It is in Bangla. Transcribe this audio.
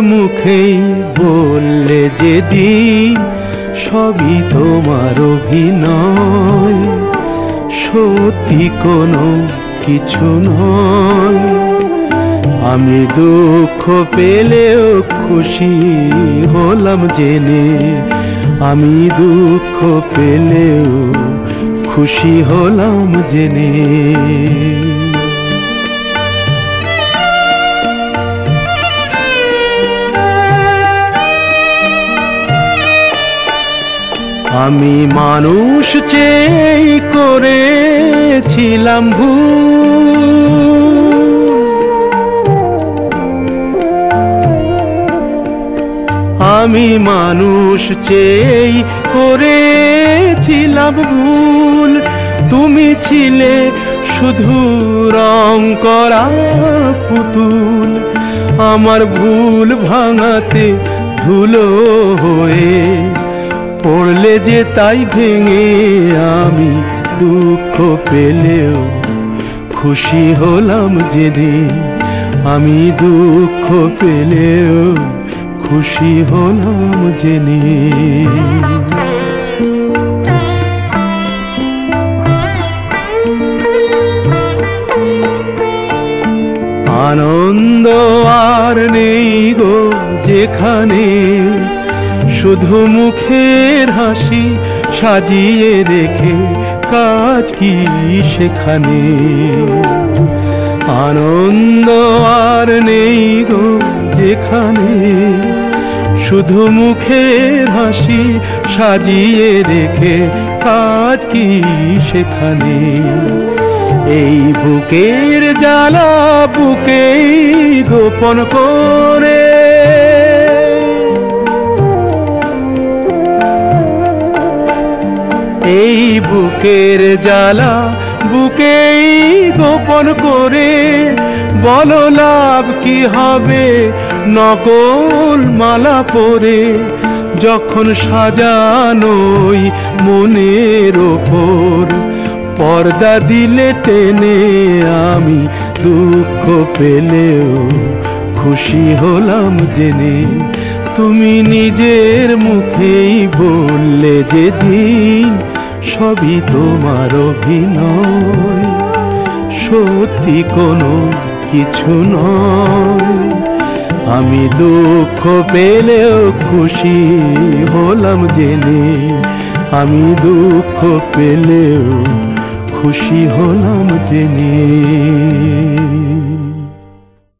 মুখেই বললে যেদিন সবই তোমার অভিনয়। সত্যি কোনো কিছু নয়। আমি দুঃখ পেলেও খুশি হলাম জেনে। আমি দুঃখ পেলেও খুশি হলাম জেনে। আমি মানুষ চেয়ে করেছিলাম ভুল। আমি মানুষ চেয়ে করেছিলাম ভুল। তুমি ছিলে শুধু রং করা পুতুল। আমার ভুল ভাঙাতে ধুলো হয়ে পড়লে যে তাই ভেঙে আমি দুঃখ পেলেও খুশি হলাম যেদিন আমি দুঃখ পেলেও খুশি হলাম জেনে আনন্দ আর নেই গো যেখানে শুধু মুখের হাসি সাজিয়ে রেখে কাজ কি সেখানে? আনন্দ আর নেই গো যেখানে। শুধু মুখের হাসি সাজিয়ে রেখে কাজ কি সেখানে? এই বুকের জ্বালা বুকেই গোপন করে এই বুকের জ্বালা, বুকেই গোপন করে বলো লাভ কি হবে? নকল মালা পরে যখন সাজানোই মনের ওপর, পর্দা দিলে টেনে আমি দুঃখ পেলেও খুশি হলাম জেনে। তুমি নিজের মুখেই বললে যেদিন সবই তোমার অভিনয়। সত্যি কোনো কিছু নয়। আমি দুঃখ পেলেও খুশি হলাম জেনে। আমি দুঃখ পেলেও খুশি হলাম জেনে।